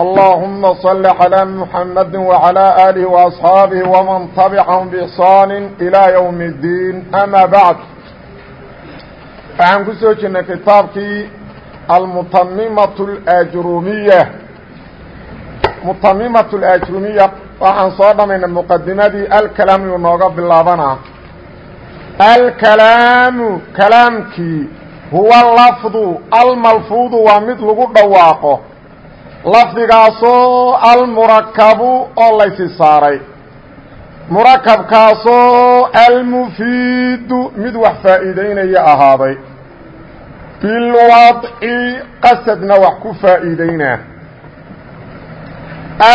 اللهم صل على محمد وعلى آله وأصحابه ومن تبعهم بإحصان إلى يوم الدين أما بعد waxaan ku soo jirnay kitaabkii almutamimة اأjrumiya mutamimaة اأjrumiya waxaan soo dhamaynay muqadimadii alkalaam yuu nooga bilaabana alkalaamu kalaamkii huwa lafdu almalfuudu waa mid lagu dhawaaqo lafdigaasoo almurakabu oo laysi saaray. Murakabkaasoo almufiidu mid wax faa'iideynaya ahaaday. Bilwadci qasadna wax ku faa'iideynaa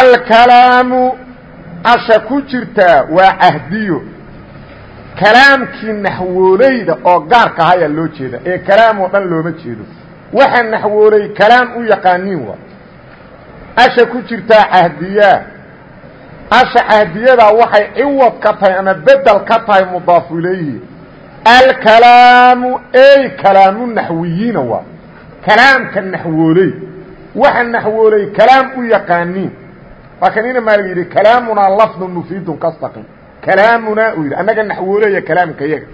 alkalaamu asha ku jirtaa waa cahdiyo. Kalaamkii naxwooleyda oo gaarka ahayaa loo jeeda. Ee kalaam oo dhan looma jeedo. Waxa naxwooley kalaam u yaqaaniin waa asha ku jirtaa cahdiyaa. Asha cahdiyadaa waxay ciwad ka tahay ama bedel ka tahay mudaafu ilayhi alkalaamu ey kalaamu naxwiyiina waa. Kalaamka naxwooley. Waxa naxwooley kalaam u yaqaaniin. Waa kan ina maalig yidhi kalaamunaa lafdun mufiidun kastaqim kalaamunaa uu yidhi annaga naxwooleya kalaamka yaga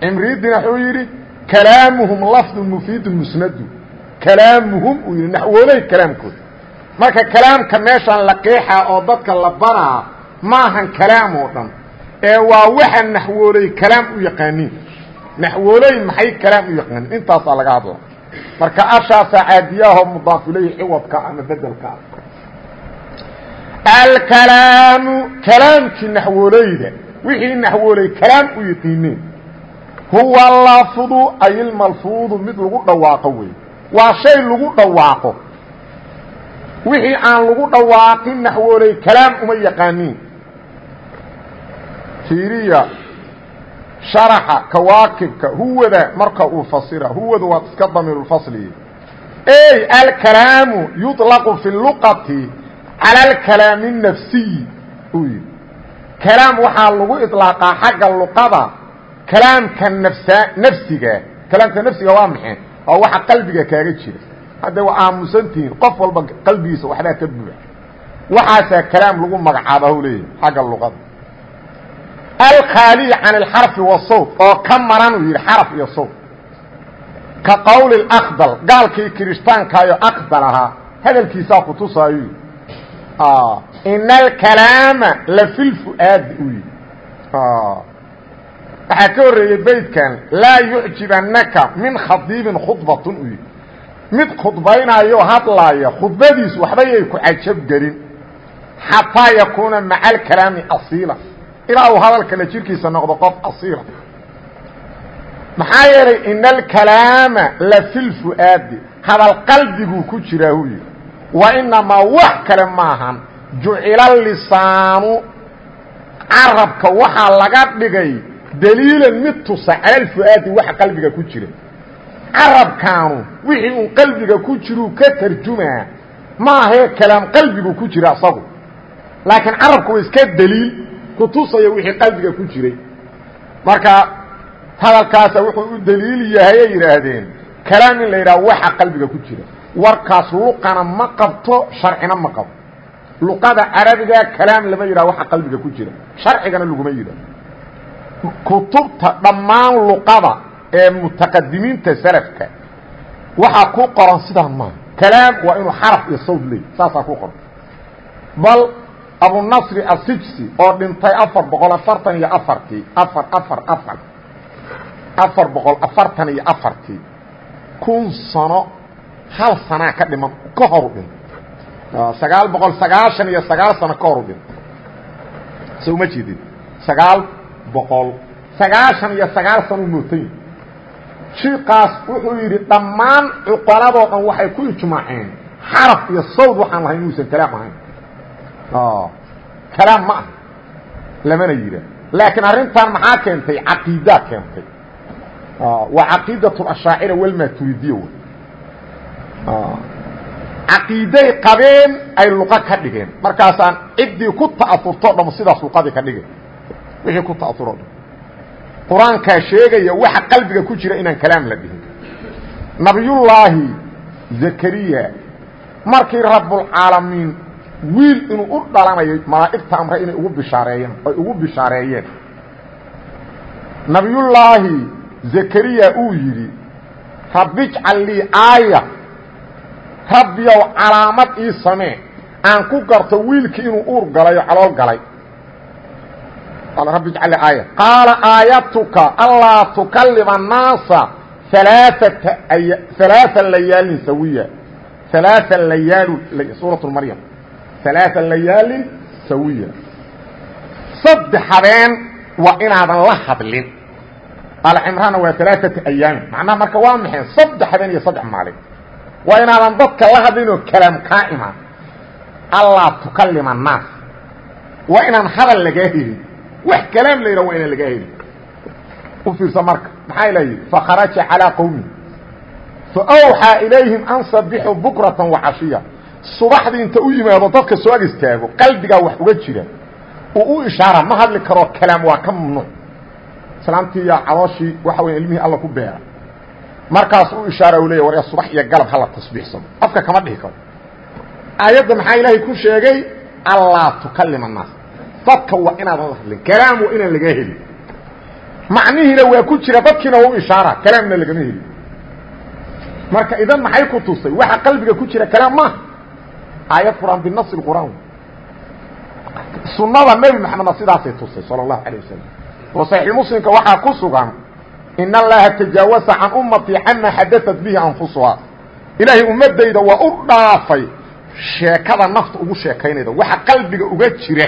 cimriidina wuxuu yidhi kalaamuhum lafdun mufiidun musnadu kalaamuhum uu yidhi naxwooley kalaamkooda. Marka kalaamka meeshaan la qeexaa oo dadka la baraa maahan kalaam oo dhan. Ee waa waxa naxwooley kalaam u yaqaaniin. Naxwooley maxay kalaam u yaqaaniin? Intaasaa laga hadla marka ashaasaa caadiyaahoo mudaaf ilayhi ciwadka ama bedelka ah. Alkalaamu kalaamkii naxwooleyda wixii naxwooley kalaam u yiqiineen huwa lafdu ay mid lagu dhawaaqo waa shay lagu dhawaaqo wixii aan lagu dhawaaqin naxwooley kalaam uma yaqaaniin fiiriya sharaxa kawaakibka huwada marka uu fasira huwada waa iska damiirulfasliye ey alkalaamu yuطlaqu fi luqati cala alkalaami الnafsiyi uu yidhi kalaam waxaa lagu iطlaaqaa xagga luqada kalaamka nafsa nafsiga kalaamka nafsiga waa maxay Waa waxa qalbiga kaaga jira. Hadda waa aamusantihiin qof walba qalbigiisa waxbaa ka buuxa. Waxaasaa kalaam lagu magacaaba hu leeyahy xagga luqada. Alkhaaliy can alxarfi wasawt oo ka maran uu yidhi xaraf iyo sawt ka qowli اakdal gaalkii kirishtaankayo akdal ahaa hadalkiisaa kutusaayo in alkalaama la fi lfu'aadi uu yidhi waxaa ka horreeyey beydkan laa yucjibannaka min khadiibin khudbatun uu yidhi. Mid khudbaynayo hadlaaya khudbadiisu waxbayay ku cajab gelin. Xataa yakuuna maca alkalaami asiila. Ilaa uu hadalka la jirkiisa noqdo qof asiila. Maxaa yeelay ina alkalaama la fi lfu'aadi hadal qalbiguu ku jiraa uu yidhi. Wa inamaa wax kale maahan jucila lisaanu carabka waxaa laga dhigay daliilan mid tusa cala alfu'aadi waxa qalbiga ku jira. Carabkaanu wixii uu qalbiga ku jiruu ka tarjumaa maahee kalaam qalbigu ku jira asagu. Laakiin carabku waa iska daliil kutusaya wixii qalbiga ku jiray. Marka hadalkaasa wuxuu u daliil yahayay yidhaahdeen kalaam in la yidhaha waxa qalbiga ku jira. Warkaas luqana ma qabto sharcina ma qabo. Luqada carabiga kalaam lama yidhaha waxa qalbiga ku jira. Sharcigana laguma yidhaho kutubta dhammaan luqada ee mutaqadimiinta salafka waxaa ku qoran sidaan maaha kalaam waa inuu xaraf iyo sawd leey saasaa ku qoran. Bal abunasri asijsi oo dhintay afar boqol afartan iyo afartii afar afar afar. Afar boqol afartan iyo afartii. Kun sano hal sanaa ka dhiman ka horu dhintay. Sagaal boqol sagaashan iyo sagaal sano ka horu dhintay. So uma jeedin. Sagaal boqol. Sagaashan iyo sagaal sano u mootany shiikaas wuxuu yidhi dhammaan cuqaladoo dhan waxay ku ijmaaceen. Xaraf iyo sawd waxaan lahayn inuusan kalaam ahayn. Kalaam ma aha. Lamana yidha laakiin arrintan maxaa keentay? Caqiidaa keentay. Waa caqiidat walmaturidiya w caqiiday qabeen ay luqa ka dhigeen. Markaasaan ciddii ku ta'aurto dhamo sidaas luqadii ka dhigeen wixii ku ta'auro dham qur'aankaa sheegaya waxa qalbiga ku jira inaan kalaam la dhihin. Nabiyullaahi zakariya markii rabbulcaalamiin wiil inuu u dhalanayo malaa'igta amre inay ugu bishaareeyeen ay ugu bishaareeyeen. Nabiyullaahi zakariya uu yidhi rabbijcal lii aaya rabbiyow calaamad ii samee aan ku garto wiilkii inuu uur galay oo calool galay rabbi ijcal lii aaya. Qaala aayatuka allaa tukalima annaasa alaaata alaaa layaalin sawiya. Alaaa layaalu suuratu maryam. Alaaa layaalin sawiya. Saddex habeen waa inaadan la hadlin. Alcimraanna waa alaaata ayaamin. Macnaha marka waa maxay? Saddex habeen iyo saddex maalin. Waa inaadan dadka la hadlin oo kalaam kaa imaan allaa tukalima annaas waa inaan hadal lagaa helin wax kalaam la yidhah waa inaan lagaa helin. U fiirsa marka. Maxaa ila yidhi? Fakharaja calىa qowmi faawxaa ilayhim an sabixuu bukratan wacashiya subaxdii inta u yimaado dadka soo ag istaago qalbigaa wax uga jira. Uu u ishaara ma hadli karoo kalaam waa ka mamnuuc islaamtii yaa calooshii waxa weya ilmihii alla ku beera. Markaas u ishaara u leya war subax iyo galab hala tasbiixsado. Afka kama dhihi karo. Aayadda maxaa ilaahay ku sheegay? Allaa tukalima annaas dadka waa inaadan hadlin kalaam waa inaan lagaa helin macnihiina waa ku jira dadkiina waa ishaara kalaamna lagama helin marka idan maxay ku tusay waxa qalbiga ku jira kalaam maaha aayad quraan binasi quraan. Sunada nebi maxamedna sidaasay tusay sala allahu alay wasalam oo saxiix muslimka waxaa ku sugan in allaha tajaawasa can ummatii cama xadaat bihi anfusuhaa ilaahay ummadayda waa u sheekada nafta ugu sheekaynayda. Waxa qalbiga uga jira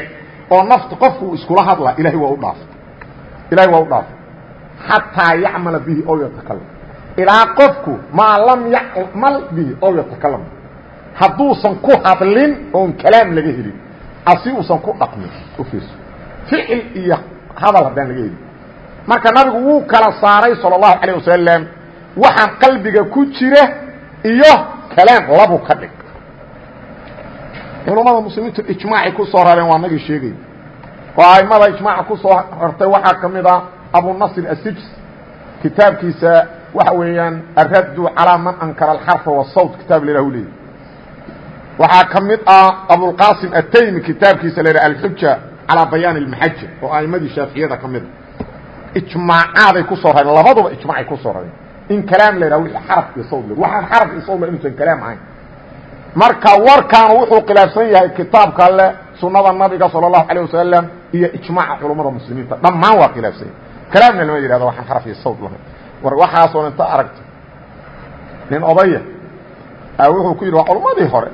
oo nafta qofku iskula hadla ilahay waa u dhaafay ilahay waa u dhaafay xataa yacmala bihi ow yatakalam ilaa qofku maa lam yacmal bihi ow yatakalam hadduusan ku hadlin oon kalaam laga helin asi uusan ku dhaqmin u fiirso ficil iyo hadal haddaan laga helin marka nabigu wuu kala saaray salى الlahu عalيه wasalam waxaan qalbiga ku jira iyo kalaam labu ka dhig culammada muslimiintu ijmaacay ku soo rareen waa nagii sheegay. Oo aimada ijmaaca ku soo rartay waxaa ka mid ah a abunasr asijs kitaabkiisa waxa weeyaan araddu calaa man ankara alxarfa wasawt kitaab la ilahu leeyay waxaa ka mid ah abulqaasim ataymi kitaabkiisa la yidhaha alxuja calaa bayaan almaxaja oo a'imadii shaaficiyada ka mid ah. a ijmaacaaday ku soo rareen labaduba ijmaacay ku soo rareen in kalaam la yidhaha wixii xaraf iyo sawt le waxaan xaraf iyo sawt le inuusan kalaam ahayn marka warkaanu wuxuu khilaafsan yahay kitaabka alle sunnada nabiga salى الlahu عalيه wasalam iyo ijmaaca culummada muslimiinta dhammaan waa khilaafsan yahay kalaamna lama yidhahdo waxaan xaraf iyo sawd lahayn war waxaasoo inta aragto nin odaya wuxuu ku yidhi waa culummadii hore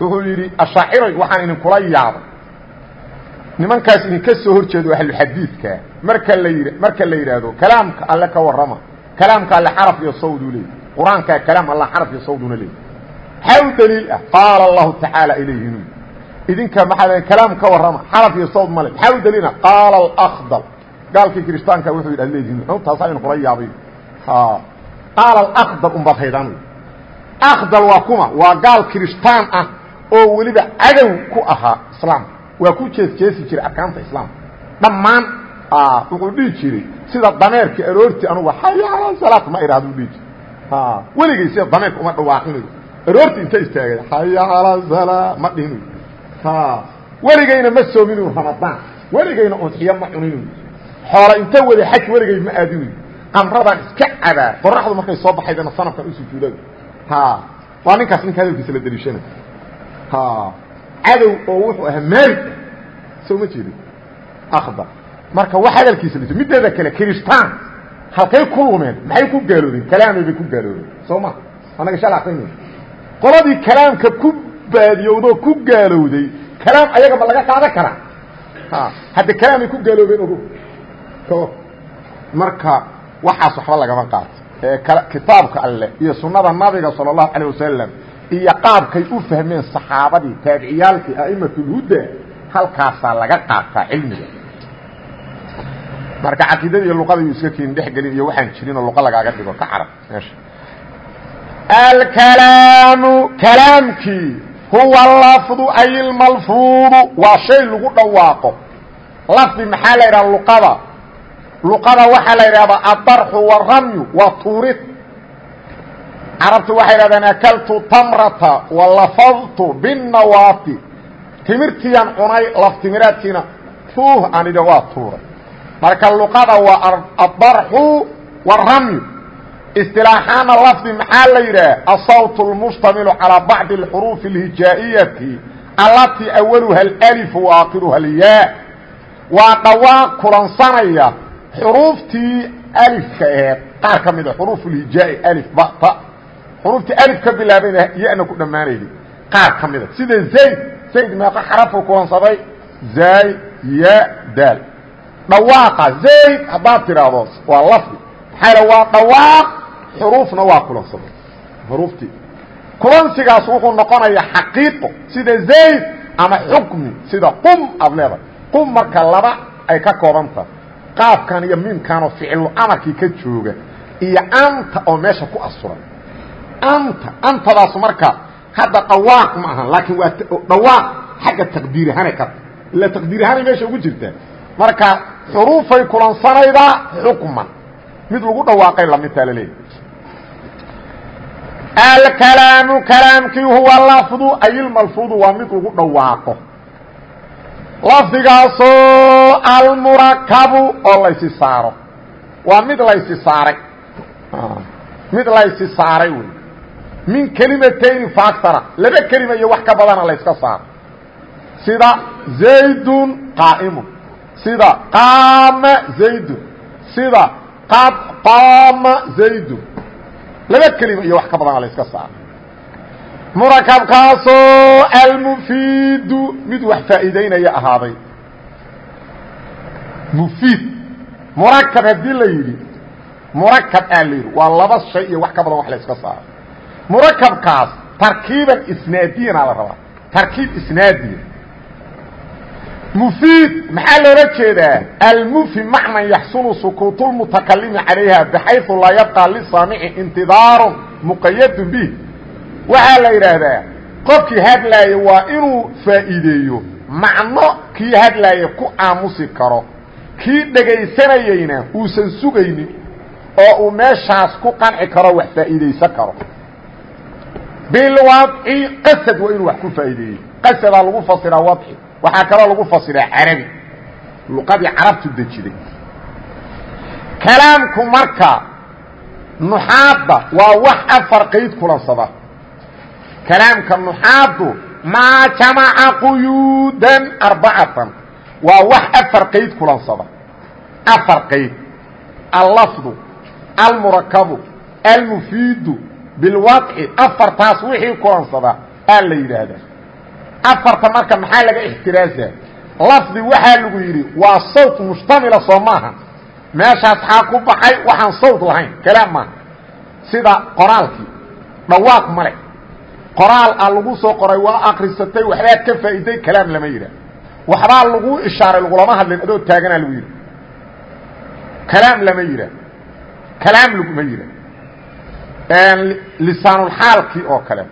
wuxuu yidhi ashaaciray waxaan idinkula yaabay nimankaas idinka soo hor jeedo ahluxadiidkaa marka la yidh marka la yidhaahdo kalaamka alle ka warrama kalaamka alle xaraf iyo sawduu leeyay qur-aankaa kalaam alla xaraf iyo sawduna leeyay maxaa u daliil ah qaala allahu tacaala ilayhinu idinka maxaa kalaam ka warrama xaraf iyo sawd male maxaa u daliila qaala alakdal gaalkii kiristaanka wuxuu yidhi leedihin taasa aynu kula yaabay qaala alakdal unbaad haydaan akdal waa kuma waa gaal kiristaan ah oo weliba cadow ku ahaa islaamka waa ku jees jeesi jiray arkaanta islaamka dhammaan wuxuu dhihi jiray sida dameerka aroortii anugu xaya ala salaat ma idhahdo u dhihi jiray weligay sida dameerka uma dhawaaqinayo aroortii inta istaagay xaya ala salaa ma dhihinayo weligayna ma soominu ramadaan weligayna udxiyo ma cuninu. Xoola inta wada xaj weligay ma aadinayo qamradaan iska cabaa. Qoraxdu markay soo baxaydana sanafkan u sujuudayo waa ninkaas ninka hadalkiisa la daliishana cadow oo wuxuu ahaa maali. Soo ma jeedin? Akdar marka wax hadalkiisa liso mideeda kale kiristaan. Halkay ku lumeen maxay ku gaaloobeen kalaamay bay ku gaaloobeen soo ma? Anaga shal aqrinay qoladii kalaamka ku baadiyowdoo ku gaalowday kalaam ayaga ma laga qaadan karaa hadda kalaamay ku gaaloobeen ogo marka waxaas waxba lagama qaato kitaabka alleh iyo sunnada nabiga salى الlahu عalيه wasalam iyo qaabkay u fahmeen saxaabadii taabiciyaalkii a'imatulhuda halkaasaa laga qaataa cilmiga marka caqiidada iyo luqada yuu iska keeni dhexgelin iyo waxaan jirin oo luqa lagaaga dhigo ka carab meesha alkalaamu kalaamkii huwa lafdu ay ilmalfuudu waa shay lagu dhawaaqo lafdi maxaa la yidhaha luqada luqada waxaa la yidhahdaa adarxu waramyu waa tuurid carabtu waxay yidhahdeen akaltu tamrata walafadtu binnawaati timirtiyan cunay laftimireedkiina tuuh anidha waa tuuray marka luqada waa adarxu waramyu اsطilaaxaana lafdi maxaa la yidhaah asawt اlmushtamilu calىa bacdi اxuruufi اlhijaa'iyati allatii awaluha اlأlif waakhiruha اlyaa waa dhawaaq kulansanaya xuruuftii alifka aheed qaar ka mida xuruuf اlhijaa'i alif bata xuruuftii alif ka bilaabayna yana ku dhammaanayday qaar ka mida sida zayd zayd meeqa xarafu kulansaday zaay ya daal dhawaaqa zayd haddaad tidhaahdo waa lafdi maxaa waa dhawaaq xuruufna waa kulansada xuruuftii. Kulansigaas wuxuu noqonaya xaqiiqo sida zayd ama xukmi sida qum aad leedahay. Qum marka laba ay ka kooban tahay qaafkan iyo miimkanoo ficlu amarkii ka jooga iyo anta oo meesha ku asuran. Anta antadaas marka hadda dhawaaq ma ahan laakiin waa dhawaaq xagga taqdiir ahaanay ka ila taqdiir ahaanay meesha ugu jirtaa marka xuruufay kulansanaydaa xukman. Mid lagu dhawaaqay lamidtaa laleeyahy alkalaamu kalaamkii huwa lafdu ay ilmalfudu waa mid lagu dhawaaqo lafdigaasoo almurakabu oo laysi saaro waa mid laysi saaray mid laysi saaray wey min kelimatayni faaktara laba kelima iyo wax ka badana layska saaro sida zaydun qaa'imun sida qaama zaydun sida qad qaama zaydun laba kelima iyo wax ka badana la iska saaro murakabkaasoo almufiidu mid wax faa'iideynaya ahaaday. Mufiid. Murakab haddii la yidhi murakab aa la yidhi waa laba shay iyo wax ka badan wax la iska saaro murakabkaas tarkiiban isnaadiyana la rabaa. Tarkiib isnaadiya mfiid maxaa loola jeedaa almfhim macnan yaxsunu sukuut اlmutakalimi calayha baxayثu laa yabqى lisaamici intidaaru muqayadu bih waxaa la yidhaahdaa qofkii hadlaaya waa inuu faa'iideeyo macno kii hadlaaya ku aamusi karo kii dhegaysanayeyna uusan sugaynin oo uu meeshaas ku qanci karo wax faa'iidaysan karo bilwadci qasad waa inuu wax ku faa'iideeyo qasadaa lagu fasiraa wadci waxaa kaloo lagu fasiraa carabi luqadii carabtu dejiday. Kalaamku marka nuxaadda waa wax afar qayd kulansada kalaamka nuxaaddu maa jamaca quyuudan arbacatan waa wax afar qayd kulansada afar qayd. Allafdu almurakabu almufiidu bilwadci afartaas wixii kulansada aa la yidhaahdaa afarta marka maxaa laga ixtiraaza lafdi waxaa lagu yidhi waa sawt mushtamila soo maaha. Meeshaas xaa ku baxay waxaan sawt lahayn. Kalaam maaha sida qoraalkii dhawaaq male qoraal a lagu soo qoray waa akrisatay waxbaad ka faa'iiday kalaam lama yidhaah waxbaa lagu ishaaray lagulama hadlin adoo taaganaa lagu yidhi. Kalaam lama yidhaah kalaam laguma yidhaah lisaanulxaalkii oo kale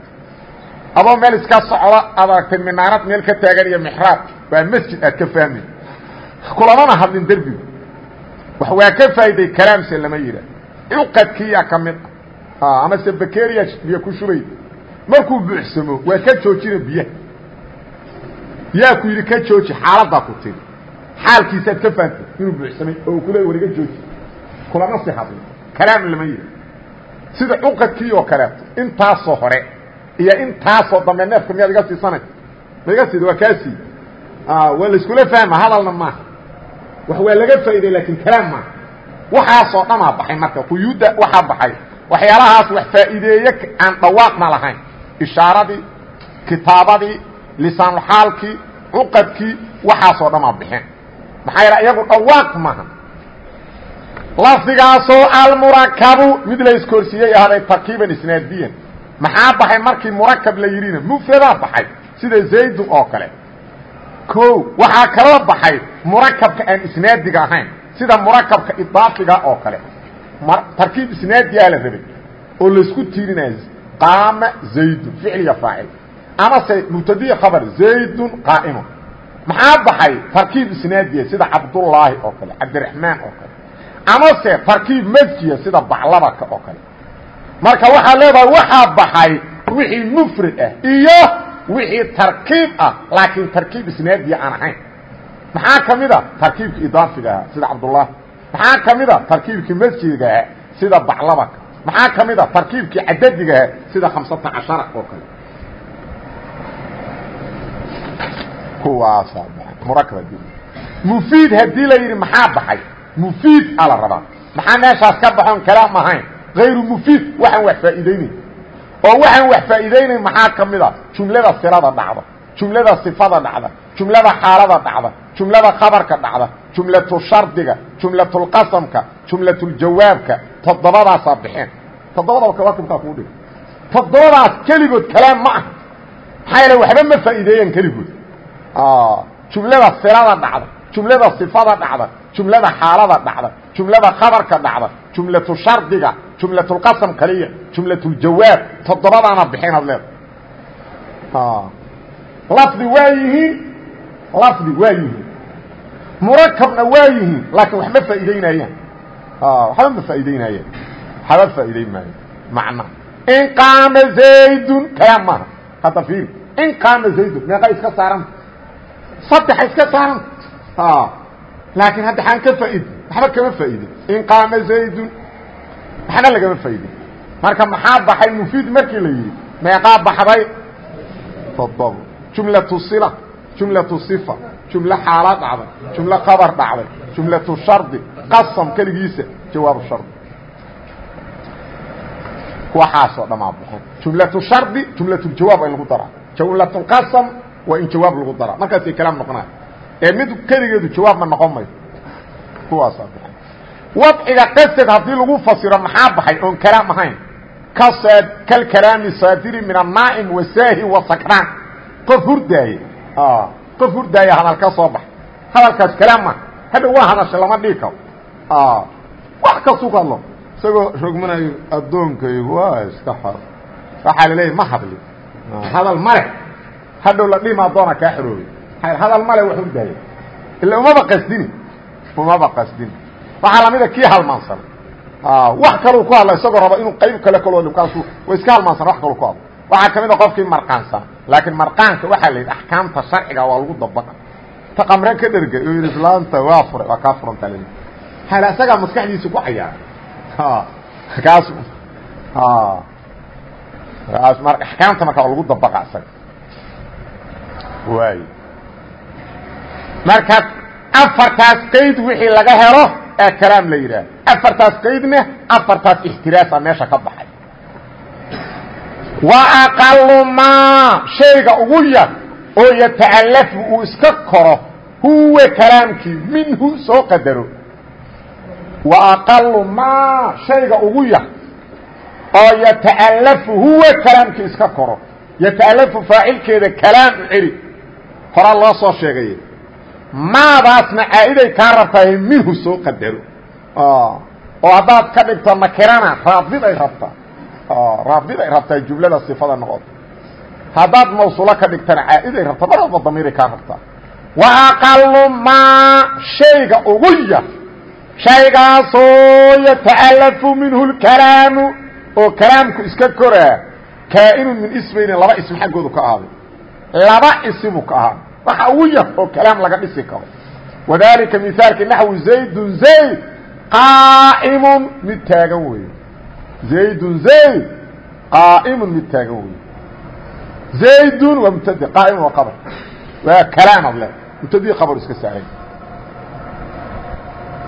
adoo meel iska socda aad aragtay minaarad meel ka taagan iyo mixraab waa masjid aad ka fahmay kulamana hadlin derbigu wax waa ka faa'iday kalaamse lama yidhaah cuqadkiiya ka mid ah ama se bakeria biyo ku shubay. Markuu buuxsamo waa ka joojina biyaha yaa ku yidhi ka jooji xaaladdaa ku tiri. Xaalkiisaad ka fahamtay inuu buuxsamay oo ku leey war iga jooji. Kulama si hadlin kalaam lama yidhaah sida cuqadkii oo kaleeto intaasoo hore iyo intaasoo dambe neefka miyaad iga siisanay ma iga siida waa kaasii waa laiskula fahma hadalna maaha wax waa laga faa'iday laakiin kalaam maaha waxaasoo dhamaa baxay marka quyuudda waxaa baxay. Waxyaalahaas wax faa'iideeye aan dhawaaqna lahayn. Ishaaradii kitaabadii lisaanulxaalkii cuqadkii waxaasoo dhamaa baxeen maxaa yaele iyagu dhawaaq maaha lafdigaasoo almurakabu mid la iskoorsiiyey ahday tarkiiban isnaadiyan maxaa baxay markii murakab la yidhina mufradaa baxay? Sida zaydun oo kale? O waxaa kaloo baxay murakabka aan isnaadiga ahayn. Sida murakabka idaafiga oo kale. Tarkiib isnaadiyaa la rabay oo laysku tiirinayo qaama zaydun ficliga faacil. Amase mubtadiya khabar zaydun qaa'imun. Maxaa baxay tarkiib isnaadiya sida cabdullaahi oo kale cabdiraxmaan oo kale? Amase tarkiib masjiya sida baclabaka oo kale marka waxaa leedahay waxaa baxay wixii mufrad ah iyo wixii tarkiib ah laakiin tarkiib isnaadiya aan ahayn. Maxaa ka mid a tarkiibkii idaafiga ahaa sida cabdullaahi maxaa ka mid a tarkiibkii masjidga ahaa sida baclabaka maxaa ka mid a tarkiibkii cadadiga ahaa sida khamsata cashara oo kale. Kuwaasa murakab mufiid haddii la yidhi maxaa baxay? Mufiid a la rabaa. Maxaa meeshaas ka baxoon kalaam ahayn hayru mufiid waxaan wax faa'iideynayn oo waxaan wax faa'iideynayn maxaa ka mid a jumlada silada dhacda jumlada sifada dhacda jumlada xaalada dhacda jumlada khabarka dhacda jumlatu shardiga jumlatulqasamka jumlatuljawaabka toddobadaasaa bixeen toddobadaba kawaakibkaa kuu dhig toddobadaas keligood kalaam ma ah maxaa yaele waxba ma faa'iideeyaan keligood jumlada silada dhacda jumlada sifada dhacda jumlada xaalada dhacda jumlada khabarka dhacda jumlatu shardiga jumlatulqasam kaliya jumlatuljawaab toddobadaana bixinaad leeda lafdi waa yihiin lafdi waa yihiin. Murakabna waa yihiin laakiin waxma faa'iideynayaan. Waxba ma faa'iideynayaan. Waxba faa'iideyn maayo. Macna. In qaama zaydun kalaam maaha. Hadda fiiri in qaama zaydun meeqa iska saaranta saddexa iska saaranta laakiin hadda xaan ka faa'iide waxba kama faa'iidin in qaama zaydun waxna lagama faa'iidin marka maxaa baxay mufiid markii la yidhi meeqaa baxday toddobo jumlatu sila jumlatu sifa jumlo xaala dhacday jumlo khabar dhacday jumlatu shardi qasam keligiisa jawaabu shardi waxaasoo dhamaa baxeen jumlatu shardi jumlatuljawaab waa in lagu daraa jumlatulqasam waa in jawaab lagu daraa markaasay kalaam noqonaya ee mid keligeedu jawaab ma noqon mayo. Kuwaasaa baxeen wadciga qasad haddii lagu fasiro maxaa baxay? Oon kalaam ahayn. Kalkalaami saadiri min annaa'im wasaahi wasakraan qof hurdaaye. Qof hurdaaya hadal ka soo bax hadalkaas kalaam ma hadha waa hadasha lama dhigi karo. Wax kastuu ka hadlo. Isagoo rogmanayo addoonkaygu waa iska xor. Waxaa la leeyahy ma hadli. Hadal male hadhow la dhima addoona kaa xoroobay hadal male wax hurdaaya ila umaba qasdini umaba qasdini. Waxaa lamida kii halmaansan. Wax kaluu ku hadla isagoo raba inuu qayb kale kaloo kaasu wa iska halmaansan wax kaluu ku hadlo waxaa ka mid a qofkii marqaansan. Laakiin marqaanka waxaa la yidhi axkaamta sharciga waa lagu dabaqa ta qamre ka dhergay oo yidhi islaanta waa furay waa kaa furantaa lali hal isagaa maskaxdiisa ku cayaaray kaas kaas mar axkaamta marka waa lagu dabaqa isaga waay markaas afartaas qayd wixii laga helo ee kalaam la yidhaah. Afartaas qaydna afartaas ixtiraasa meesha ka baxay. Wa aqalu maa shayga ugu yar oo yata'alafu uu iska koro huwa kalaamkii minhu soo qadaro. Wa aqalu maa shayga ugu yar oo yata'alafu huwa kalaamkii iska koro. Yata'alafu faacilkeeda kalaam u celi loo soo sheegay maadaasna caa'iday kaa rabtahay minhu soo qadaro. Oo haddaad ka dhigto nakirana raabid ay rabtaa raabid ay rabtaa jumlada sifada noqoto haddaad mawsuulo ka dhigtana caa'iday rabtaa mar walba damiiray kaa rabtaa wa aqalu maa shayga ugu yar. Shaygaasoo yata'alafu minhu lkalaamu oo kalaamku iska koraa kaa'inun min ismayni laba ism xaggoodu ka ahaaday laba isimu ka ahaaday waxa ugu yar oo kalaam laga dhisi karo. Wadalika mihaalka naxwi zaydun zayd qaa'imun mid taagan weeye. Zaydun zayd qaa'imun mid taagan weeye. Zaydun waa mubtade qaa'imun waa qabr waa kalaamad le mubtadii qabr iska saaray.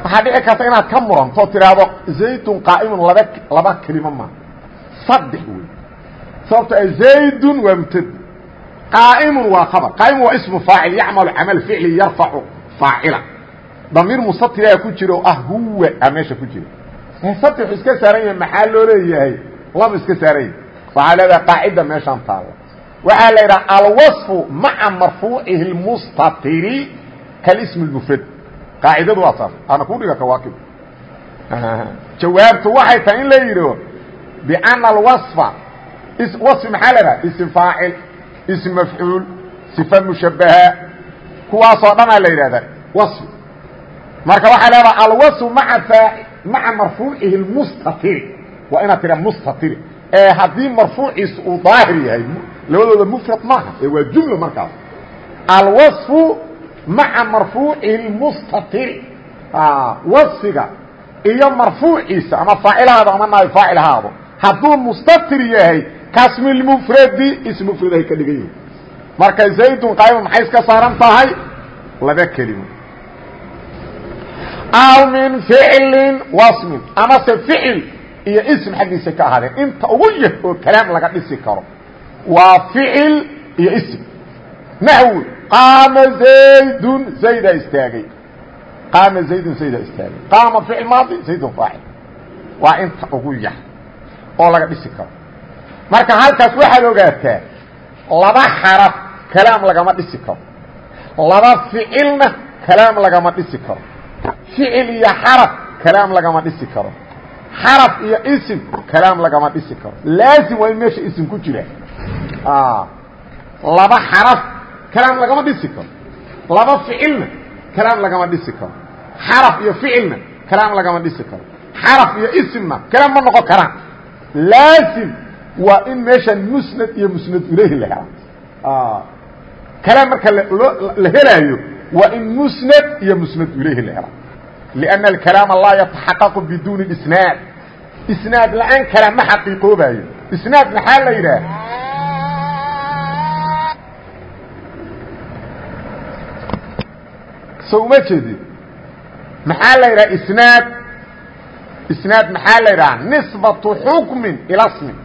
Waxaa dhici karta inaad ka muranto tiraahdo zaydun qaa'imun laba laba kelimo maa saddex wey sababto zaydun waa mubtade qaa'imun waa qabr qaa'imun waa ismu faacil yacmalu camal ficli yarfacu faacila damiir musatira ku jira oo ah huwa a meesha ku jira sadexu iska saaran yahay maxaa loo leeyahay laba iska saaran yahay waxaa leedahay qaacida meeshaan taalo waxaa la yidhaha alwaصfu maca marfuucihi اlmustatiri kalism اlmufrad qaacidadu waa saas ana ku dhiga kawaakib jawaabtu waxay tahay in la yidho بأن الوصف وصف maxaa la dhaha اسم فاacل ism mafcuul sifa mushabbaha kuwaasoo dhanaa la yidhahdaa wasfi marka waxay leedaha alwasfu maa maca marfuucihi mustatiri waa inaad tidha mustatiri ee haddii marfuuciisu uu daahir yahay labadooda mufrad maaha ee waa jumla markaas. Alwaصfu maca marfuucihi اlmustatiri wasfiga iyo marfuuciisa ama faacilahaado ama naab faacilahaado hadduu mustatir yahay kasmilmufradi ismufradahay ka dhigan yihiin marka zaydun qaayma maxay iska saaran tahay? Laba kelimo aw min ficlin wasmin amase ficil iyo ism xaggiisa ka ahaadeen. Inta ugu yah oo kalaam laga dhisi karo waa ficil iyo ism. Naxwi qaama zaydun zaydaa istaagay. Qaama zaydun zaydaa istaagay. Qaama ficil maadi zaydun faacil waa inta ugu yah oo laga dhisi karo marka halkaas waxaad ogaataa laba xaraf kalaam lagama dhisi karo. Laba ficilna kalaam lagama dhisi karo. Ficil iyo xaraf kalaam lagama dhisi karo. Xaraf iyo isim kalaam lagama dhisi karo. Laazim waa in meesha isim ku jira. Laba xaraf kalaam lagama dhisi karo. Laba ficilna kalaam lagama dhisi karo. Xaraf iyo ficilna kalaam lagama dhisi karo. Xaraf iyo isimna kalaam ma noqon karaan. Laazim waa in meeshan musnad iyo musnad ilayhi la hela kalaam marka la helaayo waa in musnad iyo musnad ilayhi la hela لأن الكلام laa يتaxaqq bduni isnaad isnaad la-aan kalaam ma xaqiiqoobayo isnaad maxaa la yidhaah so uma jeedid maxaa la yidhaha isnaad isnaad maxaa la idhaha nisbatu xukmin ila smin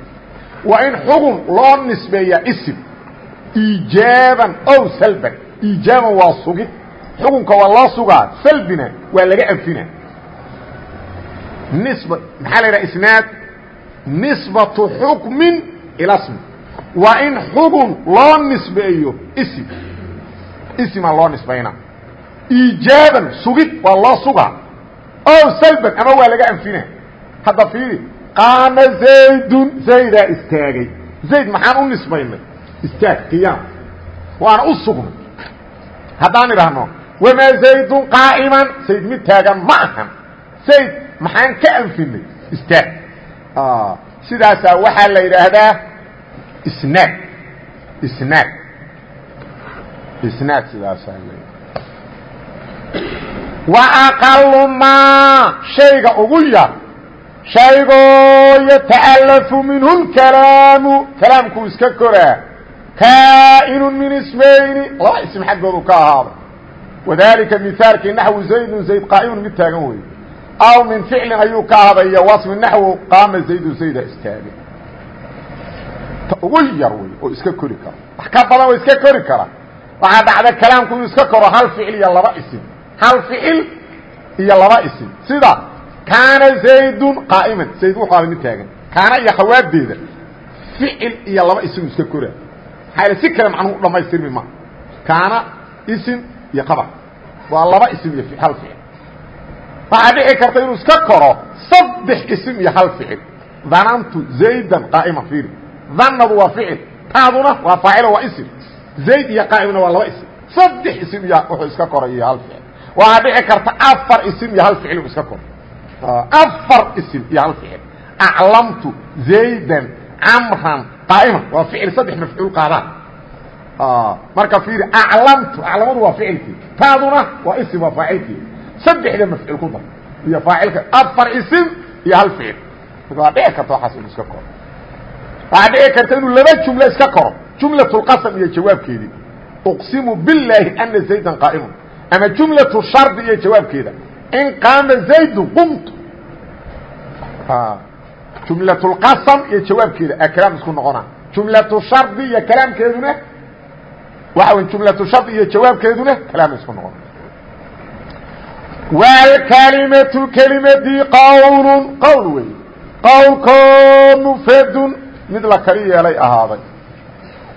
waa in xukun loo nisbeeyaa isim. Iijaaban ow salban. Iijaaban waa sugid. Xukunka waa loo sugaa. Salbina waa laga anfina. Nisb maxaa la idhaha isnaad? Nisbatu xukmin ila smin waa in xukun loo nisbeeyo isim. Isima loo nisbayna. Iijaaban sugid waa loo sugaa. O salban ama waa laga anfina. Hadda fiiri qaama zaydun zaydaa istaagay. Zayd maxaan u nisbaynay? Istaag qiyaam. Waana u sugnay. Haddaan idhaahno wamaa zaydun qaa'iman. Zayd mid taagan ma ahan. Zayd maxaan ka anfinay? Istaag. Ah, sidaasaa waxaa la yidhaahdaa isnaad. Isnaad. Isnaad sidaasaa wa aqalu maa shayga ugu yar shaygoo yata'alafu minhu اkalaamu kalaamkuu iska koraa kaa'inu min ismayni laba ism xaggoodu ka ahaado wadalika mihaalkii naxwu zaydun zayd qaa'imun mid taagan weeye aw min ficlin ayuu ka ahaaday iyo wasmi naxwu qaama zaydun zayda istaagay ta ugu yar wey oo iska kori kara wax ka badan oo iska kori kara waxaa dhacda kalaamku inuu iska koro hal ficil iyo laba isim hal ficil iyo laba isim sida kaana zaydun qaa'iman. Zayd wuxuu aada mid taagan. Kaana iyo khawaadeeda ficil iyo laba isim iska kora maxaa si kale macnuhu u dhamaystirmi ma. Kaana isim iyo qabar waa laba isim iyo hal ficil. Waxaa dhici karta inuu iska koro saddex isim iyo hal ficil. Danantu zaydan qaa'iman fiiri. Danadu waa ficil. Taaduna waa faacilo waa isim. Zayd iyo qaa'imna waa laba isim. Saddex isim iyo wuxuu iska koray iyo hal ficil. Waxaa dhici karta afar isim iyo hal ficil iska koro afar isim iyo hal ficil aclamtu zaydan camran qaa'iman waa ficil saddex mafcuul qaadaan marka fiiri aclamtu aclamadu waa ficilkii taaduna waa isim waa faacilkii. Saddexda mafcuul ku dar iyo faacilka afar isim iyo hal ficil marka waa dhici karta waxaas inuu iska koro. Waxaa dhici karta inuu laba jumlo iska koro. Jumlatulqasam iyo jawaabkeedii. Uqsimu billaahi ana zaydan qaa'imun. Ama jumlaةu shardi iyo jawaabkeeda in qaama zaydu qumtu jumlatulqasam iyo jawaabkeeda a kalaam isku noqona jumlatu shardi iyo kalaamkeeduna waxa wey jumlatu shardi iyo jawaabkeeduna kalaam isku noqona waalkalimatu kelimadii qowlun qowl wey qowlkoo mufradun mid la kali yeelay ahaaday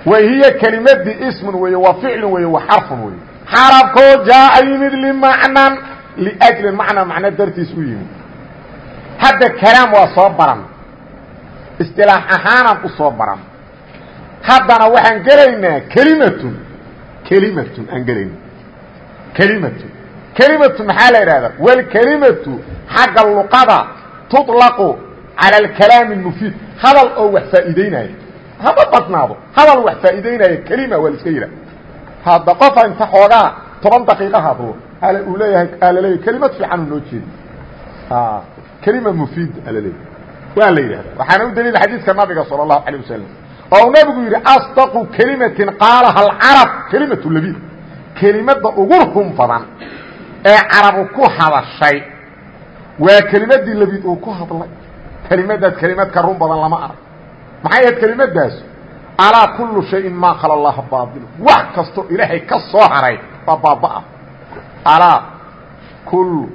wa hiya kelimadii ismun weeye wa ficlun weeye wa xarfun weeye xarafkoo jaaca yimid limacnan liajli macnaa macno dartiis u yimid hadda kalaam waa soo baran istilaax ahaanaan u soo baran haddana waxaan gelaynaa kelimatun kelimatun aan gelayna kelimatun kelimatu maxaa la idhahdaa walkelimatu xagga luqada tuطlaqu cala alkalaami اmufiid hadal oo wax faa'iidaynaayo hama badnaado hadal wax faa'iidaynaayo kelima waa la iska yidha hadda qofa inta xoogaa toban daqiiqa hadlo uu leeyahay alaleeyahy kelimad fiican u noo jeedi kelima mufiid alaleeyahy waa la yidhahda waxaana u daliila xadiidka nabiga salى الlahu عalيه wasalam oo uu nabigu yidhi asdaqu kelimatin qaalaha alcarab kelimatu labid kelimadda ugu run badan ee carabu ku hadashay waa kelimadii labid uu ku hadlay kelimadaas kelimad ka run badan lama arag maxay ahayd kelimadaas alaa kullu shayin maa khala allaha baail wax kastoo ilaahay ka soo haray waa baabaa alaa kullu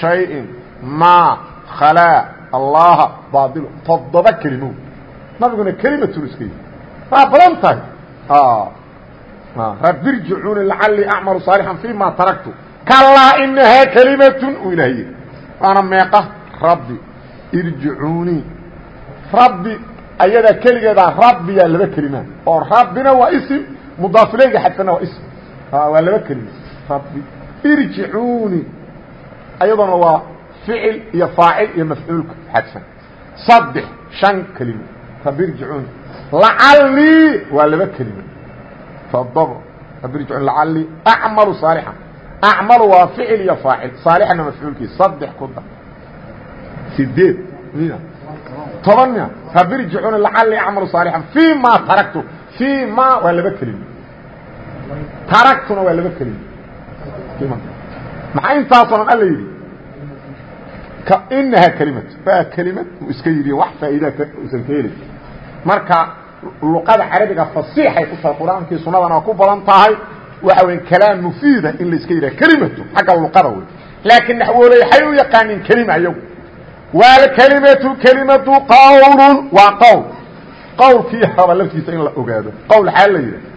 shayin maa khalaa allaha baail toddoba kelimo nabiguna kelimatun iska yii waa badan tahay rabi irjicuuni lacalii acmalu saalixan fi ma taraktu kalaa inahaa kelimatun uu ilahay yidhi waana meeqa rabbi irjicuunii rabbi ayadaa keligeedaa rabbiyaa laba kelima oo rabbina waa isim mudaafileyga xadfana waa ism waa laba kelima rabbi irjicuuni. Ayaduna waa ficil iyo faacil iyo mafcuulka xadfan saddex shan kelimo. Rabbi irjicuuni. Lacalii waa laba kelima toddobo rabbi irjicuuni lacalii acmalu saalixan acmalu waa ficil iyo faacil. Saalixana mafcuulkiisa saddex ku dar. Sideed miya toban miya rabbi irjicuuni lacalii acmalu saalixan fii ma taraktu. Fii ma waa laba kelimo. Taraktuna waa laba kelimo maxaa intaasoo dhan alla yidhi inahaa kelimatu waa kelimad uu iska yidhi wax faa'iidaa usan ka helay marka luqada carabiga fasiixay ku tahay qur'aankii sunnadana waa ku badan tahay waxa weya kalaam mufiida in la iska yidhaha kelimatu xagga luqada wey laakiin naxwooley waxay u yaqaaniin kelima iyagu waalkelimatu kelimatu qawlun waa qowl qowlkii raba laftiisa in la ogaado qowl xaa la yidhaha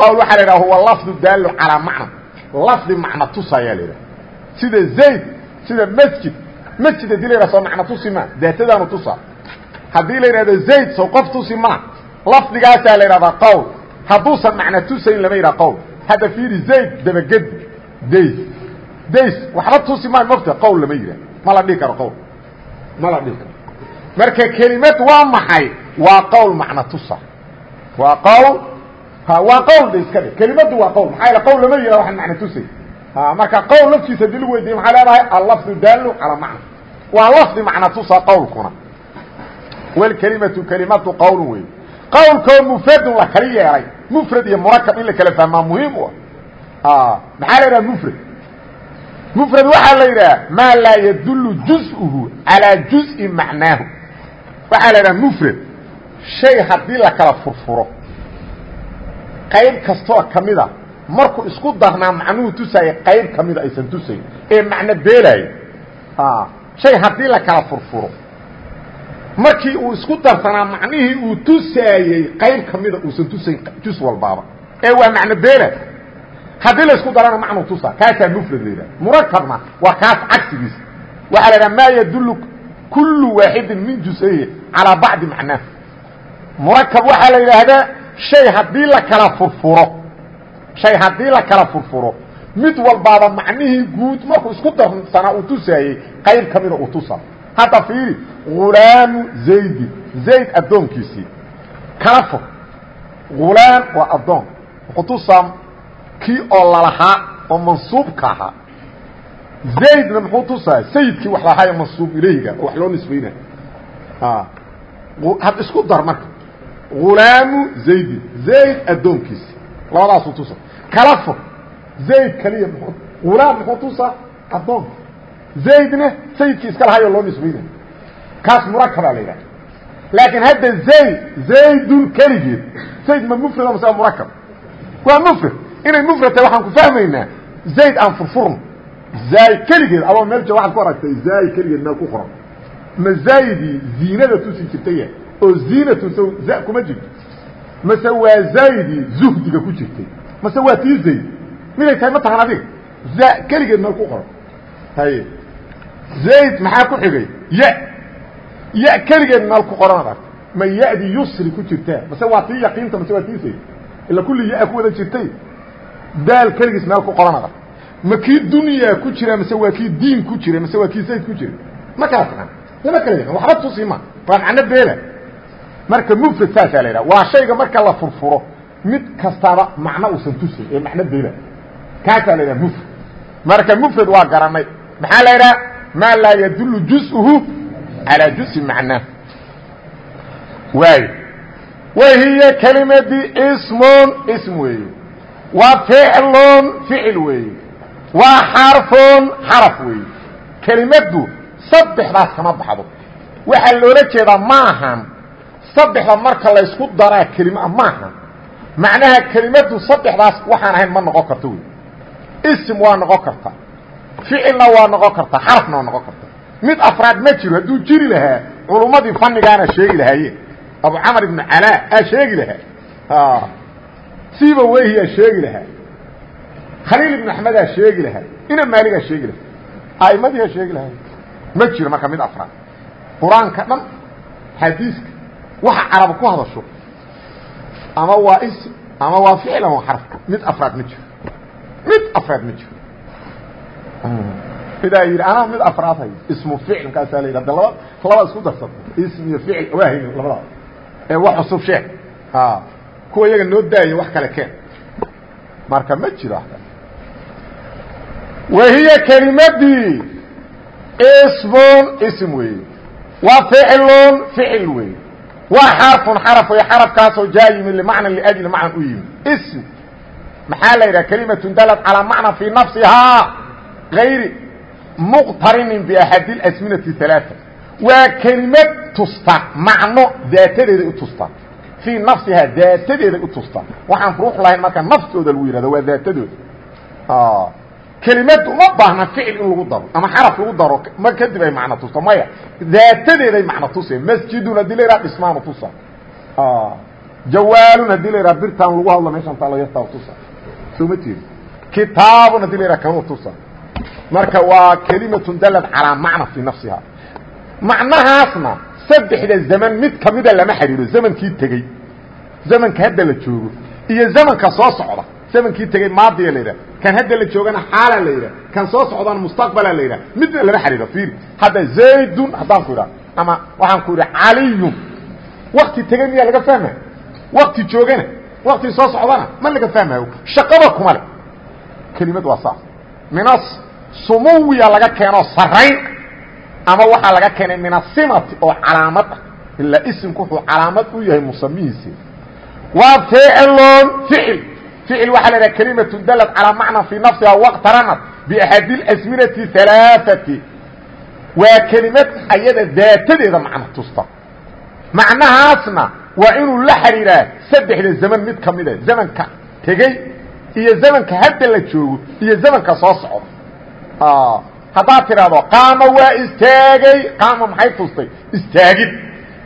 qowl waxaa la yidhaha huwa lafdu daalu calaa macna lafdi macna tusa ayaa la yidhaha sida zayd sida masjid masjid haddii la yidhaha soo macna tusi ma daatadaanu tusa haddii la yidhahdo zayd sow qof tusi ma lafdigaasaa la yidhahdaa qowl. Hadduusan macna tusayn lama yidhaha qowl. Hadda fiiri zayd dabagedi days. Days waxba tusi maa mogta qowl lama yidhah ma la dhihi karo qowl. Ma la dhihi karo. Marka kelimad waa maxay? Waa qowl macna tusa waa qowl waa qowl da iska dhe kelimadu waa qowl. Maxaa yaele qowl lama yidhah waxaan macna tusay. Marka qowl laftiisa haddii lagu weydiiye maxaa leedahay? Allafdu daalu calaa macna. Waa lafdi macna tusa qowlkuna. Wlkelimatu kelimatu qowlun wey qowlkoo mufradun la kala yeelay. Mufrad iyo murakab in la kala fahmaa muhiim u ah. Maxaa la yidhaha mufrad? Mufrad waxaa la yidhaha maa laa yadulu juz'uhu calaa juz'i macnaahu. Waxaa la yidhaha mufrad. Shay haddii la kala furfuro qayb kastoo kamida markuu isku darnaa macnuhu tusaayo qayb kamida aysan tusayn. Ee macno beelaayo shay haddii la kala furfuro. Markii uu isku darsanaa macnihii uu tusaayey qayb kamida uusan tusayn jus walbaaba. Ee waa macno beela haddii la isku darana macnuu tusaa kaasaa mufrad la yidhaha murakabna waa kaas cagsigiisa waxaa la yidhaha maa yadulu kullu waaxidin min jusayhi calaa bacdi macnaah murakab waxaa la yidhaahdaa shay haddii la kala furfuro. Shay haddii la kala furfuro. Mid walbaaba macnihii guud markuu isku darsanaa uu tusaayey qayb kamida uu tusaa hadda fiiri hulaamu zaydi zayd addoonkiisii kala fog hulaam waa addoon. Wuxuu tusaa kii oo lalahaa oo mansuubka ahaa. Zaydna muxuu tusaa sayidkii wax lahaayo mansuub ilayhiga oo wax loo nisbayna had isku dar marka hulaamu zaydi zayd addoonkiisii labadaasuu tusa kala fog zayd kaliya m hulaam muxuu tusaa addoonka zaydna sayidkii iska lahaayoo loo nisbayna kaas murakabaa la yidhaha laakiin hadda zayd zaydun keligeed zayd ma mufrad mase murakab waa mufrad inay mufrad tahay waxaan ku fahmaynaa zayd aan furfurno zaay keligeed adoo meel jo waxaad ku aragtay zaay keligeed meel ku qoran ma zaydii ziinada tusi jirtaya oo ziinatun jirto. Mase waa zaydii zuhdiga ku jirtay. Mase waa tii zayd. Miday tahay ma tahan adiga. Za keligeed meel ku qoran. Haye. Zayd maxaa ku xigay? Ya. Ya keligeed meel ku qoran ad ma yadi yusri ku jirtaa? Mase waa tii yaqiinta mase waa tii say ila kulli ya ku wada jirtay. Daal keligiis meel ku qoran ad ma kii dunya ku jira mase waa kii diin ku jira mase waa kii zayd ku jira ma kala taqaan lama kala waxba tusi ma. Waa macno beela marka mufrad saasaa la yidhaha waa shayga marka la furfuro mid kastaba macno uusan tusay ee macno beela kaasaa la yidhaha mufrad marka mufrad waa garanay. Maxaa la yidhaha? Maa laa yadulu juz'uhu calaa juزi macnaa. Waay wahiya kelimadii ismun ism weeye waa ficlun ficil weeye waa xarfun xaraf weeye kelimaddu saddexdaas kama baxdo. Waxaa loola jeedaa maahan saddexda marka laysku daraa kelima maahan macnaha kelimaddu saddexdaas waxaan ahayn ma noqon karto wey ism waa noqon karta. Ficilna waa noqon karta. Xarafna waa noqon karta. Mid afraad ma jiro hadduu jiri lahaa culummadii fannigaana sheegi lahaayeen. Abu camar ibnu calaa aa sheegi lahaa. Siiba weyhiyaa sheegi lahaa. Khaliil ibnu axmedaa sheegi lahaa. Ina maaligaa sheegi lahaa. Aimadiiaa sheegi lahaa. Ma jiro marka mid afraad. Qur'aanka dhan xadiiska waxa carab ku hadasho ama waa ism ama waa ficil ama xarf mid afraad ma jiro mid afraad ma jiro. Midaa yidhi anaa mid afraad hay ismu ficil kaasaa la yidhah de laba laba isku darsato ism iyo ficil waa hayni labadaas ee wax cusub sheeg. Kuwa iyaga noo daaya wax kale keen. Marka ma jiro wa wahiya kelimadii ismun ism weeye. Waa ficilun ficil weeye waa xarfun xaraf wey xarafkaasoo jaa yimi limacna liajli macnan u yimi. Ism maxaa la yidhaha kelimatun dalad calaa macna fii nafsihaa gayri muqtarinin biaxadi اlasminati alaaثa waa kelimad tusta macno daatadeeday u tusta. Fii nafsihaa daatadeeday u tusta. Waxaan ruux lahayn marka naftooda lagu yihahdo waa daatadooda kelimadu uma baahna ficil in lagu daro ama xaraf lagu daro ma kadib ay macno tusto maya. Daatadeeday macno tuse masjidun haddii la yidhaha dhismaanu tusa jawaalun haddii la yidhaha birtaan lagu hadlo meeshan taalo yartaa tusa soo ma jeedi kitaabun haddii la yidhaha kanu tusa marka waa kelimatun dalad calaa macna fii nafsiha macnahaasna saddexda zaman mid kamida lama xidhiidho zamankii tegey. Zamanka hadda la joogo iyo zamanka soo socda zamankii tegey maadiya la yidhaha kan hadda la joogana xaala la yidhaha. Kan soo socdana mustaqbala la yidhaha. Midna lama xidhiidho fiiri. Hadda zaydun haddaan ku idhaha ama waxaan ku idhi caliyun. Wakti tegey miyaa laga fahmaya wakti joogana? Wakti soo socdana? Ma laga fahmayo shaqaba kuma le kelimad waa saas. Minas sumuwiya laga keenoo sarayn ama waxaa laga keenay min asimati oo calaamad ah. Ilaa isimku wuxuu calaamad u yahay musamihiisi waa ficlun ficil ficil waxaa la idhaha kelimatun dalad calaa macna fii nafsiha waqtaranat biaxadi اlasminati alaaثati waa kelimad ayada daatadeeda macno tusta macnahaasna waa inuu la xidhiiraa saddexda zaman mid ka mida zamanka tegey iyo zamanka hadda la joogo iyo zamanka soo socda haddaad tidhaahdo qaama waa istaagay qaama maxay tustay istaagid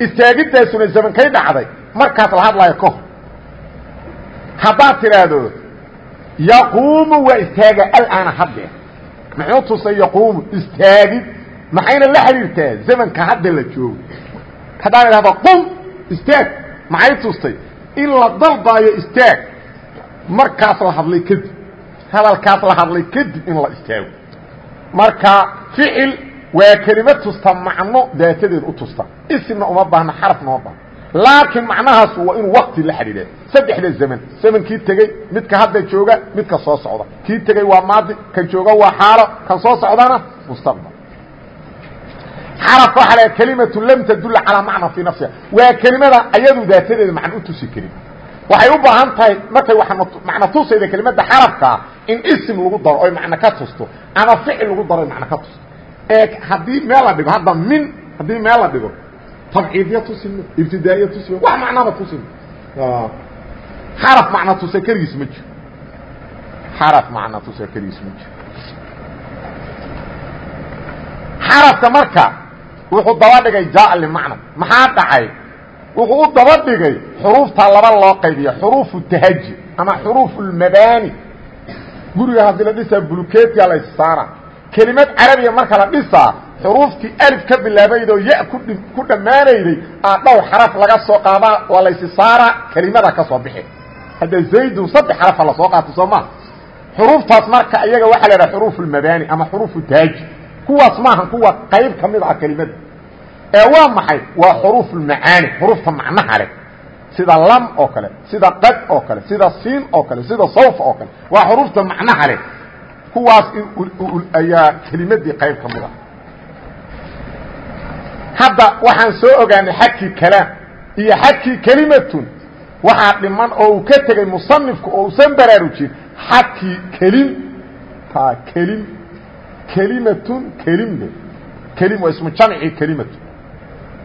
istaagiddaasuna zamankay dhacday markaas la hadlaayo ka hor haddaad tidhaahdo yaquumu waa istaaga alaana haddeer muxuu tusay yaquumu istaagid. Maxayna la xidhiirtaa zamanka hadda la joogo. Haddaad idhahdo qum istaag. Maxay tustay? In la dalbaayo istaag markaas la hadlay kadib. Hadalkaas la hadlay kadib in la istaago. Marka ficil waa kelimad tusta macno daatadeed u tusta. Isimna uma baahna xarafna uma baahna laakiin macnahaasu waa inuu wakti la xidhiidha saddexda zaman. Zamankii tegey midka hadda jooga midka soo socda. Kii tegey waa maadi kan jooga waa xaalo kan soo socdana mustaqbal. Xarafka waxaa la kelimatu lam tadulla calaa macna fii nafsiha. Waa kelimada ayadu daatadeeda macno u tusi karin. Waxay u baahan tahay markay macno tusayda kelimada xarafkaa in isim lagu daro oy macno ka tusto. Ama ficil lagu daro oy macno ka tusto. Ee haddii meel la dhigo hadda min haddii meel la dhigo tabciidya tusime ibtidaaiya tusime wax macnaba tusime xaraf macno tusa keligiis ma jiro xaraf macno tusa keligiis ma jiro xarafka marka wuxuu daba dhigay jaa limacna maxaa dhacay wuxuu u daba dhigay xuruufta laba loo qaybiya xuruufu tahaji ama xuruufu lmabaani guriga haddii la dhisaa bulukeetiya la issaara kelimad carabiya marka la dhisaa xuruuftii alif ka bilaabaydoo ya ku dhammaanayday aa dhowr xaraf laga soo qaadaa waa laysi saara kelimada ka soo bixi. Hadda zaydun saddex xarafa la soo qaato soo maa xuruuftaas marka iyaga waxaa la idhaha xuruuf ulmabaani ama xuruufu taaji. Kuwaas maaha kuwa qayb ka mid ah kelimada ee waa maxay? Waa xuruuf ulmacaani xuruufta macnaha leh. Sida lam oo kale sida qad oo kale sida siin oo kale sida sawf oo kale. Waa xuruufta macnaha leh kuwaas ayaa kelimadii qayb ka mid ah. Hadda waxaan soo ogaanay xadkii kalaam iyo xadkii kelimatun. Waxaa dhiman oo uu ka tegey musanifku oo usan baraarujin. Xadkii kelim kelim kelimatun kelimle kelim waa ismu jamci kelimatun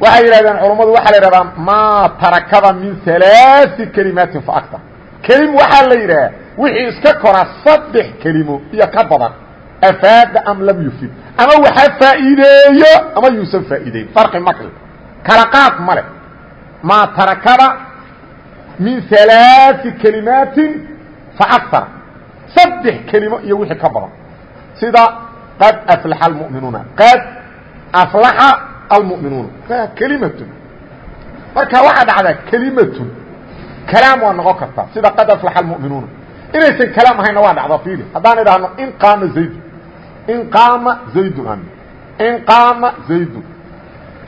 waxay yidhahdeen culammadu waxaa la yidhahdaa maa tarakaba min alaai kelimaatin fa aktar kelim waxaa la yidhaha wixii iska kora saddex kelimo iyo ka badan. Afaada am lam yufid. Ama waxa faa'iideeyo ama yuusan faa'iideyn. Farqi makle kala qaad male maa tarakaba min alaai kelimaatin fa aktar saddex kelimo iyo wixii ka badan. Sida qad aflaxa almu'minuuna. Qad aflaxa almu'minuuna. Kelimatun. Marka waxaa dhacdaa kelimatun kalaam waa noqon kartaa sida qad aflaxa almu'minuuna. Inaysan kalaam ahayna waa dhacdaa fiili. Haddaan idhaahno in qaama zaydun in qaama zaydun an in qaama zaydun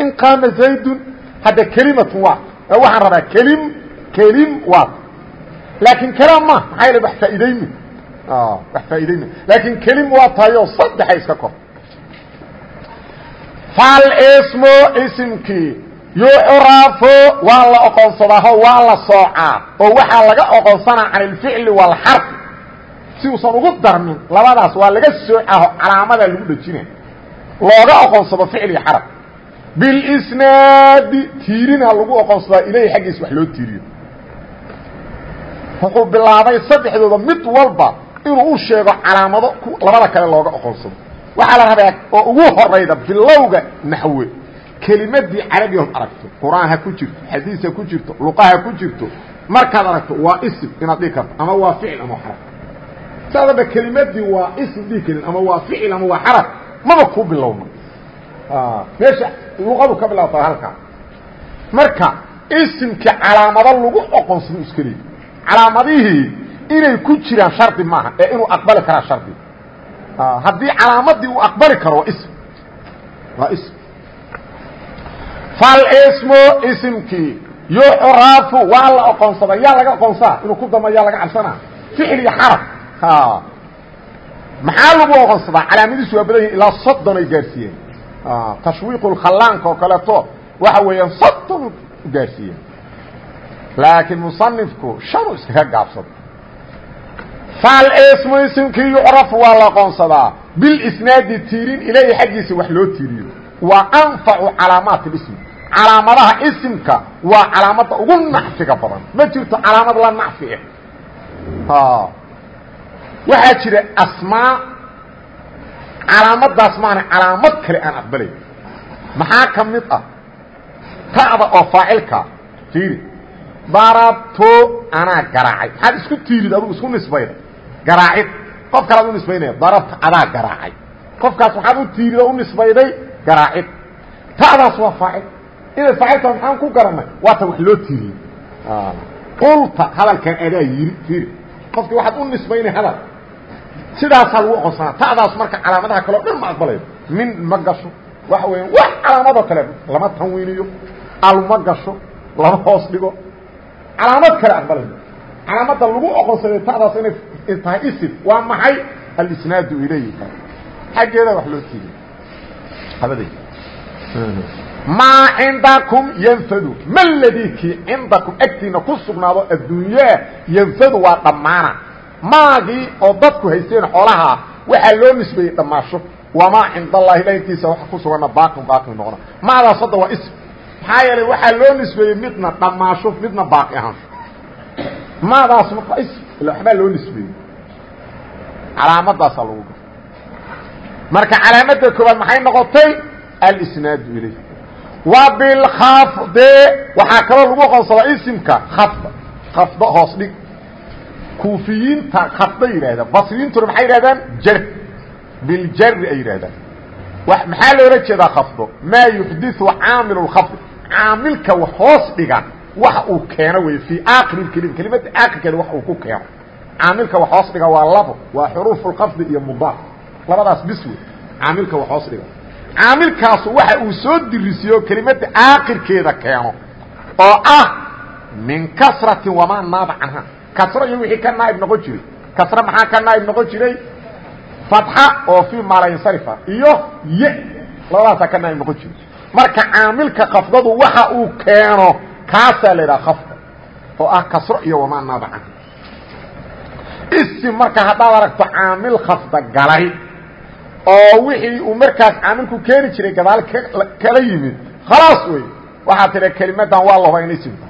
in qaama zaydun hadda kelimatun waa. Waxaan rabaa kelim kelim waa. Laakiin kalaam ma maxaa yale wax faa'iidaymi wax faa'iidaymi laakiin kelim waa tahay oo saddexay iska kor. Falsmu isimkii yucrafo waa la oqoonsadaaho waa la soocaa oo waxaa laga oqoonsanaa can ilficli waalxarfi si uusan ugu darmin labadaas waa laga soocaho calaamada lagu dhejina looga oqoonsado ficli xaraf. Bilisnaadi tiirina lagu oqoonsadaa ilahi xaggiis wax loo tiiriyo. Wuxuu bilaabay saddexdooda mid walba inuu u sheego calaamado labada kale looga oqoonsado. Waxaa la rabaa oo ugu horayda bilowga naxwe kelimadii carabi ood aragto qur'aan ha ku jirto xadiis ha ku jirto luqa ha ku jirto markaad aragto waa ism inaad dhihi karto ama waa ficil ama xaraf. Saadaba kelimadii waa ism dhihi karin ama waa ficil ama waa xaraf maba ku bilowno. Meesha luqadu ka bilawta halkaa marka isimka calaamado lagu oqonsado iska leey calaamadihii inay ku jiraan shardi maaha ee inuu aqbali karaa shardi. Haddii calaamadii uu aqbali karo waa ism. Waa ism falsmu isimkii yucrafu waa la oqoonsada yaa laga oqoonsaa inuu ku dama yaa laga cabsanaa ficil iyo xaraf. Maxaa lagu oqonsadaa calaamadiisu waa badan yihiin ilaa soddon ay gaarsiiyeen. Tashwiiqulkhallaanka oo kaleeto waxa weeyaan soddon gaarsiiyeen. Laakiin musanifku shanu iskaga gaabsado falsmu isimkii yucrafu waa la oqoonsadaa bilisnaadi tiirin ilayhi xaggiisa wax loo tiiriyo wa anfacu calaamaat اism calaamadaha isimka waa calaamada ugu nacfiga badan. Ma jirto calaamad la nacfi ah waxaa jira asmaa. Calaamadaas maana calaamad kale aan aqbalay. Maxaa ka mid ah? Ta'da oo faacilka fiiri darabto anaa garaacay. Maxaad isku tiirid adugu isku nisbayda garaacid. Qof kalaad u nisbaynaya. Darabta adaa garaacay. Qofkaas waxaad u tiirid oo u nisbayday garaacid. Ta'daas waa faacil. Inay faacilta maxaan ku garanay? Waata wax loo tiiriyey qulta hadalkan adaa yiri fiiri qofkii waxaad u nisbaynay hadal. Sidaasaa lagu oqonsanaa ta'daas marka calaamadaha kaleo dhan ma aqbalayo min ma gasho. Waxa weya wax calaamadoo kale lama tanwiiniyo al ma gasho lama hoos dhigo. Calaamad kale aqbalayo calaamada lagu oqonsaday ta'daas inay tahay isim waa maxay? Alisnaadu ilayhi. Xaggeeda wax loo tiiriy habaday maa cindakum ynfadu ma ladikii cindakum agtiina ku sugnaado adduunyaa ynfadu waa dhammaana. Maagii oo dadku haysteen xoolahaa waxaa loo nisbeeyey dhammaasho. Wamaa cinda allahi ilahinkiisa waxa ku sugana baaqin baaqi noqona. Maadaas hadda waa ism. Maxaa yeelay waxaa loo nisbeeyey midna dhammaasho midna baaqi ahaansho maadaas marka ism ila waxbaa loo nisbeeyey. Calaamadaasaa lagu marka calaamadda koobaad maxay noqotay? Alsnaadu ilayh wa bilkhafde waxaa kaloo lagu aqoonsadaa isimka khafda. Khafdo hoos dhig. Kuufiyiinta khafda yidhahdaan basriyiintuna maxay yidhahdaan jar. Biljari ay yidhahdaan maxaa loola jeedaa khafdo? Maa yuxdiu caamil اkhafdi caamilka hoos dhiga waxa uu keeno wey fii aakiri kelima kelimada aakirkeeda wax uu ku keeno. Caamilka wax hoos dhiga waa labo. Waa xuruuf اlkhafdi iyo mudaaf labadaas bis wey. Caamilka wax hoos dhiga. Caamilkaasu waxa uu soo dirisiyo kelimada aakirkeeda keeno oo ah min kasrati wamaa naaba canha. Kasro iyo wixii ka naaib noqon jiray. Kasre maxaa ka naaib noqon jiray? Fatxa oo fii maalansarifa iyo ye. Labadaasaa ka naaib noqon jiray. Marka caamilka khafdadu waxa uu keeno kaasaa la idhaha khafda oo ah kasro iyo wamaa naaba canha. Isim marka haddaad aragto caamil khafda galay oo wixii uu markaas caamilku keeni jiray gadaal kala yimid. Khalaas wey waxaa tidha kelimadan waa la hubaa in isimka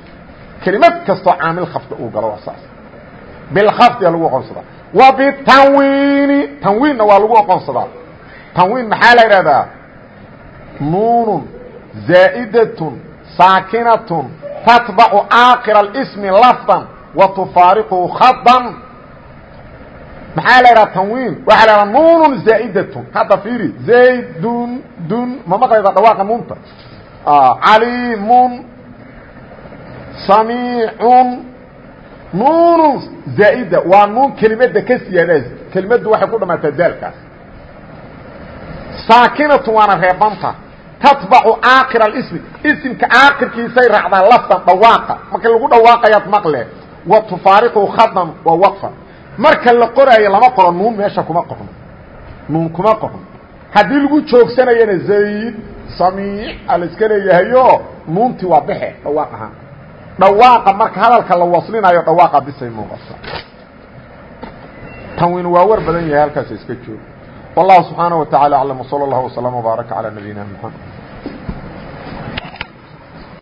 kelimad kastoo caamil khafda uu galo saas. Bilkhafdiga lagu oqonsadaa wa bitanwiini tanwiinna waa lagu oqonsadaa tanwiin maxaa la idhahdaa nuunun zaa'idatun saakinatun tatbacu aakira اsmi lafdan wa tufaariqu khadan maxaa la idhaha tanwiin? Waxaa la idhaha nuunun zaa'idatun. Hadda fiiri zaydun dun ma maqlayda dhawaaqa nuunta? Caliimun samiicun nuunun zaa'ida. Waa nuun kelimada ka siyaadaas kelimaddu waxay ku dhamaataa daalkaas. Saakinatun waana reebanta. Tatbacu aakira اsmi isimka aakirkiisay raacdaa lafdan dhawaaqa. Marka lagu dhawaaqayaad maqle. Wa tufaariqu khadan wa waqfan marka la qoraayo lama qoro nuun meesha kuma qorno nuun kuma qorno haddii lagu joogsanayana zayd samiic a la iska leeyahayo nuuntii waa baxe dhawaaq ahaan dhawaaqa marka hadalka la waslinayo dhawaaqa bisay muuqata tanwiin waa war badan yahay halkaas iska jooga wallahu subxaanaه wa taعalى aclam wslى اllah وslm وbaaraka calى nabiyina mxamed